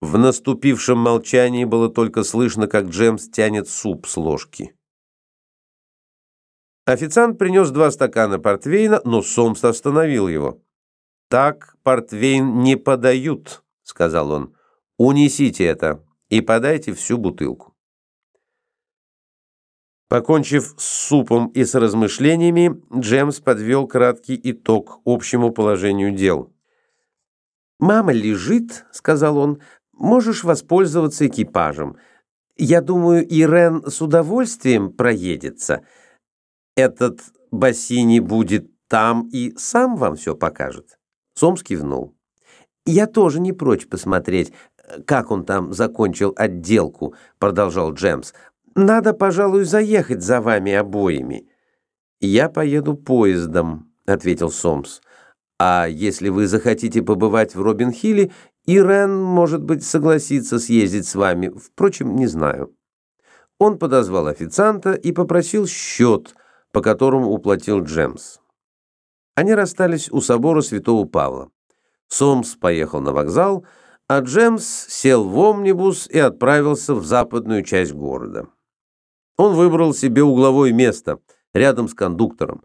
В наступившем молчании было только слышно, как Джемс тянет суп с ложки. Официант принес два стакана портвейна, но Сомс остановил его. «Так портвейн не подают», — сказал он. «Унесите это и подайте всю бутылку». Покончив с супом и с размышлениями, Джемс подвел краткий итог общему положению дел. «Мама лежит», — сказал он, Можешь воспользоваться экипажем. Я думаю, Ирен с удовольствием проедется. Этот Бассини будет там и сам вам все покажет». Сомс кивнул. «Я тоже не прочь посмотреть, как он там закончил отделку», — продолжал Джемс. «Надо, пожалуй, заехать за вами обоими». «Я поеду поездом», — ответил Сомс. «А если вы захотите побывать в Робин-Хилле, Ирен, может быть, согласится съездить с вами, впрочем, не знаю. Он подозвал официанта и попросил счет, по которому уплатил Джемс. Они расстались у собора Святого Павла. Сомс поехал на вокзал, а Джемс сел в омнибус и отправился в западную часть города. Он выбрал себе угловое место, рядом с кондуктором,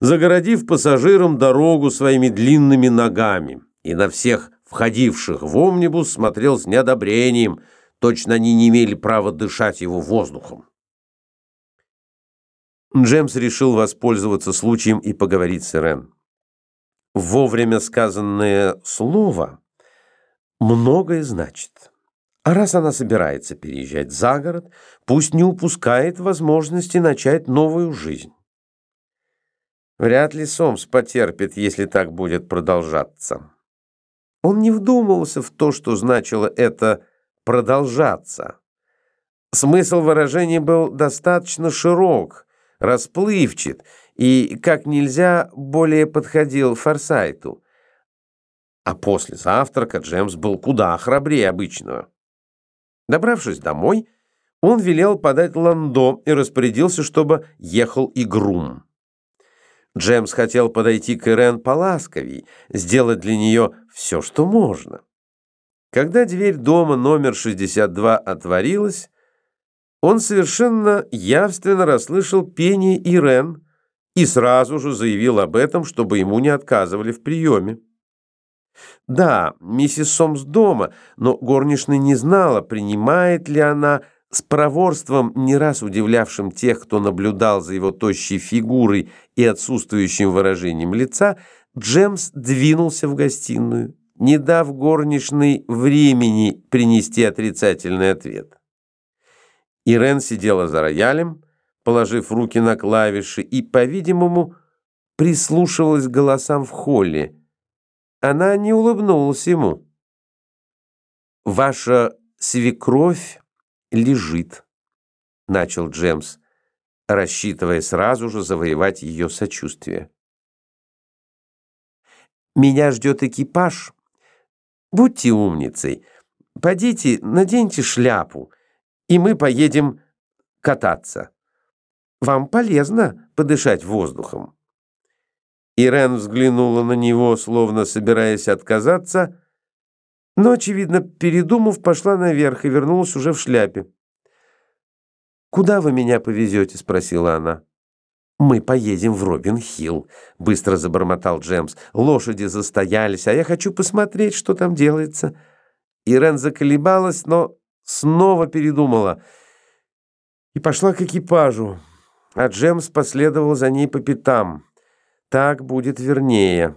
загородив пассажирам дорогу своими длинными ногами, и на всех входивших в омнибус, смотрел с неодобрением, точно они не имели права дышать его воздухом. Джемс решил воспользоваться случаем и поговорить с Ирен. Вовремя сказанное слово многое значит. А раз она собирается переезжать за город, пусть не упускает возможности начать новую жизнь. Вряд ли Сомс потерпит, если так будет продолжаться. Он не вдумывался в то, что значило это «продолжаться». Смысл выражения был достаточно широк, расплывчат и как нельзя более подходил Форсайту. А после завтрака Джемс был куда храбрее обычного. Добравшись домой, он велел подать ландо и распорядился, чтобы ехал и грум. Джемс хотел подойти к Ирен поласковей, сделать для нее все, что можно. Когда дверь дома номер 62 отворилась, он совершенно явственно расслышал пение Ирен и сразу же заявил об этом, чтобы ему не отказывали в приеме. Да, миссис Сомс дома, но горничная не знала, принимает ли она с проворством, не раз удивлявшим тех, кто наблюдал за его тощей фигурой и отсутствующим выражением лица, Джемс двинулся в гостиную, не дав горничной времени принести отрицательный ответ. Ирен сидела за роялем, положив руки на клавиши, и, по-видимому, прислушивалась к голосам в холле. Она не улыбнулась ему. «Ваша свекровь лежит», — начал Джемс, рассчитывая сразу же завоевать ее сочувствие. «Меня ждет экипаж. Будьте умницей. Пойдите, наденьте шляпу, и мы поедем кататься. Вам полезно подышать воздухом». Ирен взглянула на него, словно собираясь отказаться, но, очевидно, передумав, пошла наверх и вернулась уже в шляпе. «Куда вы меня повезете?» — спросила она. «Мы поедем в Робин-Хилл», — быстро забормотал Джемс. «Лошади застоялись, а я хочу посмотреть, что там делается». Ирен заколебалась, но снова передумала и пошла к экипажу, а Джемс последовал за ней по пятам. Так будет вернее.